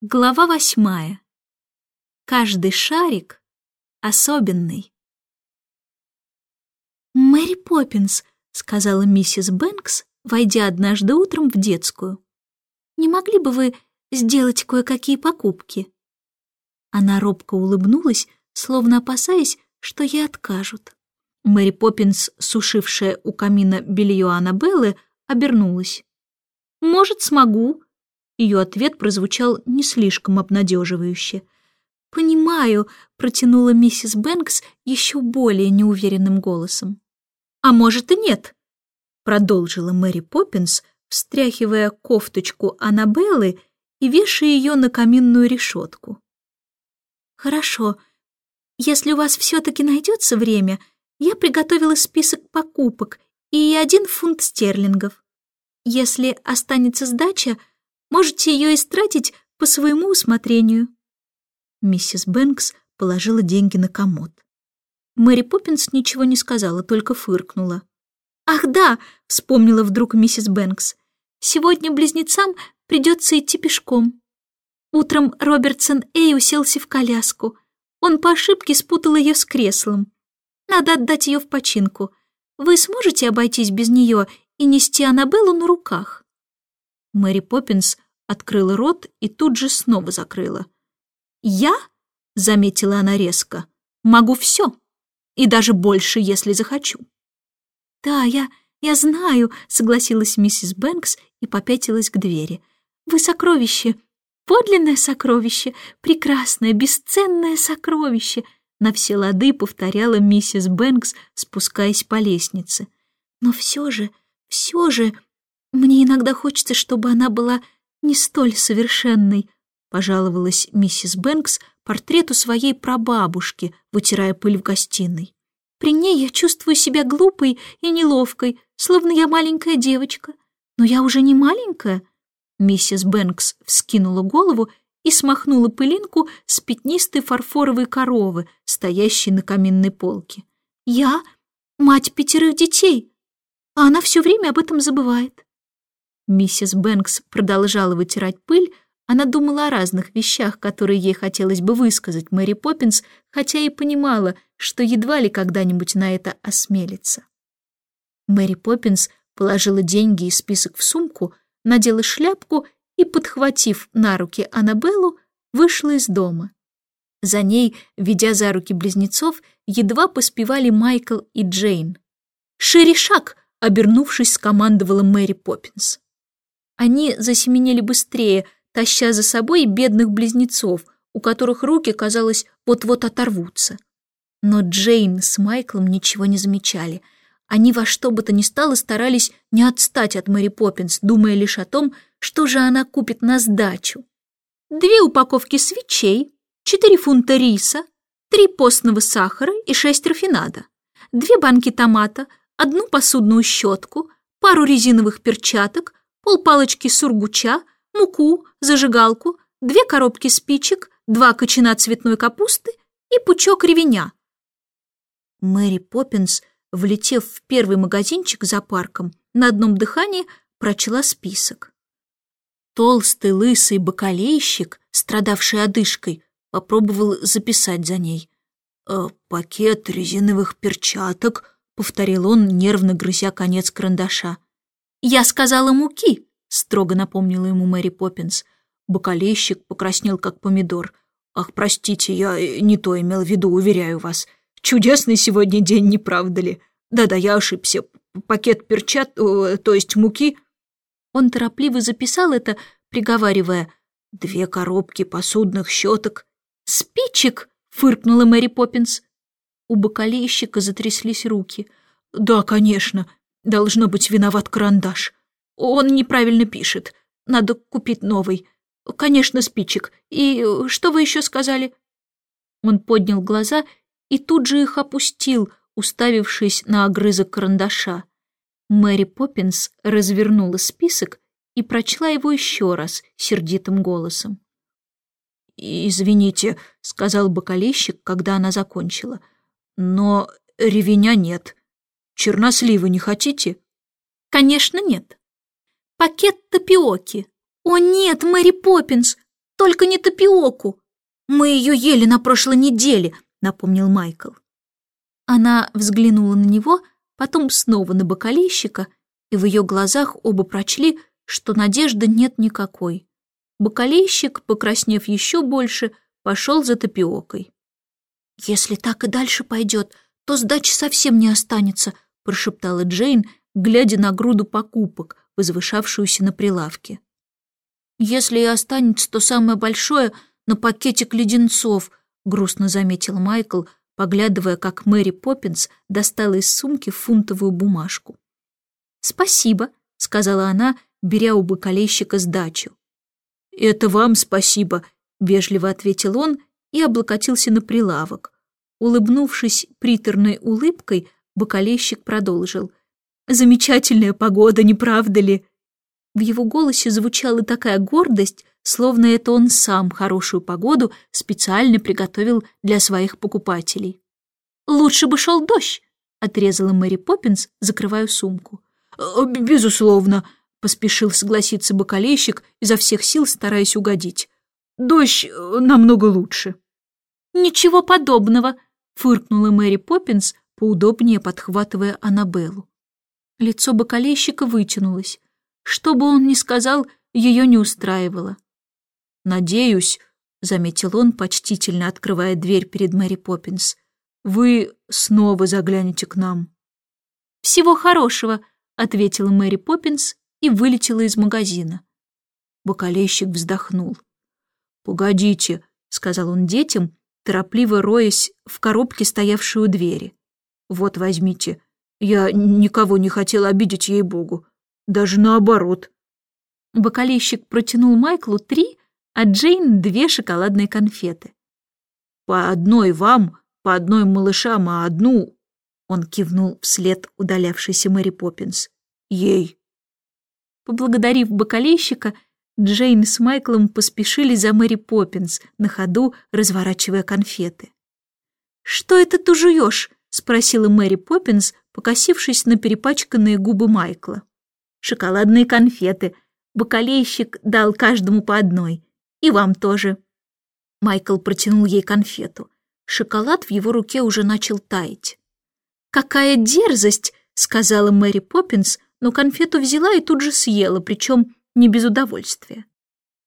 Глава восьмая. Каждый шарик особенный. «Мэри Поппинс», — сказала миссис Бэнкс, войдя однажды утром в детскую. «Не могли бы вы сделать кое-какие покупки?» Она робко улыбнулась, словно опасаясь, что ей откажут. Мэри Поппинс, сушившая у камина белье Аннабеллы, обернулась. «Может, смогу», ее ответ прозвучал не слишком обнадеживающе. «Понимаю», — протянула миссис Бэнкс еще более неуверенным голосом. «А может и нет», — продолжила Мэри Поппинс, встряхивая кофточку Аннабеллы и вешая ее на каминную решетку. «Хорошо. Если у вас все-таки найдется время, я приготовила список покупок и один фунт стерлингов. Если останется сдача, Можете ее истратить по своему усмотрению». Миссис Бэнкс положила деньги на комод. Мэри Поппинс ничего не сказала, только фыркнула. «Ах да!» — вспомнила вдруг миссис Бэнкс. «Сегодня близнецам придется идти пешком». Утром Робертсон Эй уселся в коляску. Он по ошибке спутал ее с креслом. Надо отдать ее в починку. Вы сможете обойтись без нее и нести Аннабеллу на руках?» Мэри Поппинс открыла рот и тут же снова закрыла. «Я?» — заметила она резко. «Могу все. И даже больше, если захочу». «Да, я, я знаю», — согласилась миссис Бэнкс и попятилась к двери. «Вы сокровище, подлинное сокровище, прекрасное, бесценное сокровище», на все лады повторяла миссис Бэнкс, спускаясь по лестнице. «Но все же, все же...» Мне иногда хочется, чтобы она была не столь совершенной, пожаловалась миссис Бэнкс портрету своей прабабушки, вытирая пыль в гостиной. При ней я чувствую себя глупой и неловкой, словно я маленькая девочка. Но я уже не маленькая. Миссис Бэнкс вскинула голову и смахнула пылинку с пятнистой фарфоровой коровы, стоящей на каминной полке. Я мать пятерых детей, а она все время об этом забывает. Миссис Бэнкс продолжала вытирать пыль, она думала о разных вещах, которые ей хотелось бы высказать Мэри Поппинс, хотя и понимала, что едва ли когда-нибудь на это осмелится. Мэри Поппинс положила деньги и список в сумку, надела шляпку и, подхватив на руки Аннабеллу, вышла из дома. За ней, ведя за руки близнецов, едва поспевали Майкл и Джейн. «Шире шаг!» — обернувшись, скомандовала Мэри Поппинс. Они засеменили быстрее, таща за собой бедных близнецов, у которых руки, казалось, вот-вот оторвутся. Но Джейн с Майклом ничего не замечали. Они во что бы то ни стало старались не отстать от Мэри Поппинс, думая лишь о том, что же она купит на сдачу. Две упаковки свечей, четыре фунта риса, три постного сахара и шесть рафинада, две банки томата, одну посудную щетку, пару резиновых перчаток, полпалочки сургуча, муку, зажигалку, две коробки спичек, два кочана цветной капусты и пучок ревеня. Мэри Поппинс, влетев в первый магазинчик за парком, на одном дыхании прочла список. Толстый лысый бакалейщик, страдавший одышкой, попробовал записать за ней. «Э, «Пакет резиновых перчаток», — повторил он, нервно грызя конец карандаша. «Я сказала муки», — строго напомнила ему Мэри Поппинс. Бокалейщик покраснел, как помидор. «Ах, простите, я не то имел в виду, уверяю вас. Чудесный сегодня день, не правда ли? Да-да, я ошибся. Пакет перчат, то есть муки». Он торопливо записал это, приговаривая «Две коробки посудных щеток». «Спичек!» — фыркнула Мэри Поппинс. У бокалейщика затряслись руки. «Да, конечно», Должно быть, виноват карандаш. Он неправильно пишет. Надо купить новый. Конечно, спичек. И что вы еще сказали?» Он поднял глаза и тут же их опустил, уставившись на огрызок карандаша. Мэри Поппинс развернула список и прочла его еще раз сердитым голосом. «Извините», — сказал бокалейщик, когда она закончила, — «но ревеня нет. Черносливы не хотите?» «Конечно нет. Пакет тапиоки. О нет, Мэри Поппинс! Только не тапиоку. Мы ее ели на прошлой неделе, напомнил Майкл. Она взглянула на него, потом снова на бокалейщика, и в ее глазах оба прочли, что надежды нет никакой. Бокалейщик, покраснев еще больше, пошел за тапиокой. «Если так и дальше пойдет, то сдачи совсем не останется», прошептала Джейн, глядя на груду покупок, возвышавшуюся на прилавке. «Если и останется, то самое большое на пакетик леденцов», грустно заметил Майкл, поглядывая, как Мэри Поппинс достала из сумки фунтовую бумажку. «Спасибо», — сказала она, беря у бокалейщика сдачу. «Это вам спасибо», — вежливо ответил он и облокотился на прилавок. Улыбнувшись приторной улыбкой, бокалейщик продолжил. «Замечательная погода, не правда ли?» В его голосе звучала такая гордость, словно это он сам хорошую погоду специально приготовил для своих покупателей. «Лучше бы шел дождь», — отрезала Мэри Поппинс, закрывая сумку. «Э, «Безусловно», — поспешил согласиться бокалейщик, изо всех сил стараясь угодить. «Дождь э, намного лучше». «Ничего подобного», — фыркнула Мэри Поппинс, поудобнее подхватывая Аннабеллу. Лицо бокалейщика вытянулось. Что бы он ни сказал, ее не устраивало. «Надеюсь», — заметил он, почтительно открывая дверь перед Мэри Поппинс, «вы снова заглянете к нам». «Всего хорошего», — ответила Мэри Поппинс и вылетела из магазина. Бокалейщик вздохнул. «Погодите», — сказал он детям, торопливо роясь в коробке, стоявшей у двери. «Вот возьмите. Я никого не хотел обидеть, ей-богу. Даже наоборот». Бокалейщик протянул Майклу три, а Джейн две шоколадные конфеты. «По одной вам, по одной малышам, а одну...» Он кивнул вслед удалявшейся Мэри Поппинс. «Ей». Поблагодарив бокалейщика, Джейн с Майклом поспешили за Мэри Поппинс, на ходу разворачивая конфеты. «Что это ты жуешь?» — спросила Мэри Поппинс, покосившись на перепачканные губы Майкла. «Шоколадные конфеты. Бакалейщик дал каждому по одной. И вам тоже». Майкл протянул ей конфету. Шоколад в его руке уже начал таять. «Какая дерзость!» — сказала Мэри Поппинс, но конфету взяла и тут же съела, причем не без удовольствия.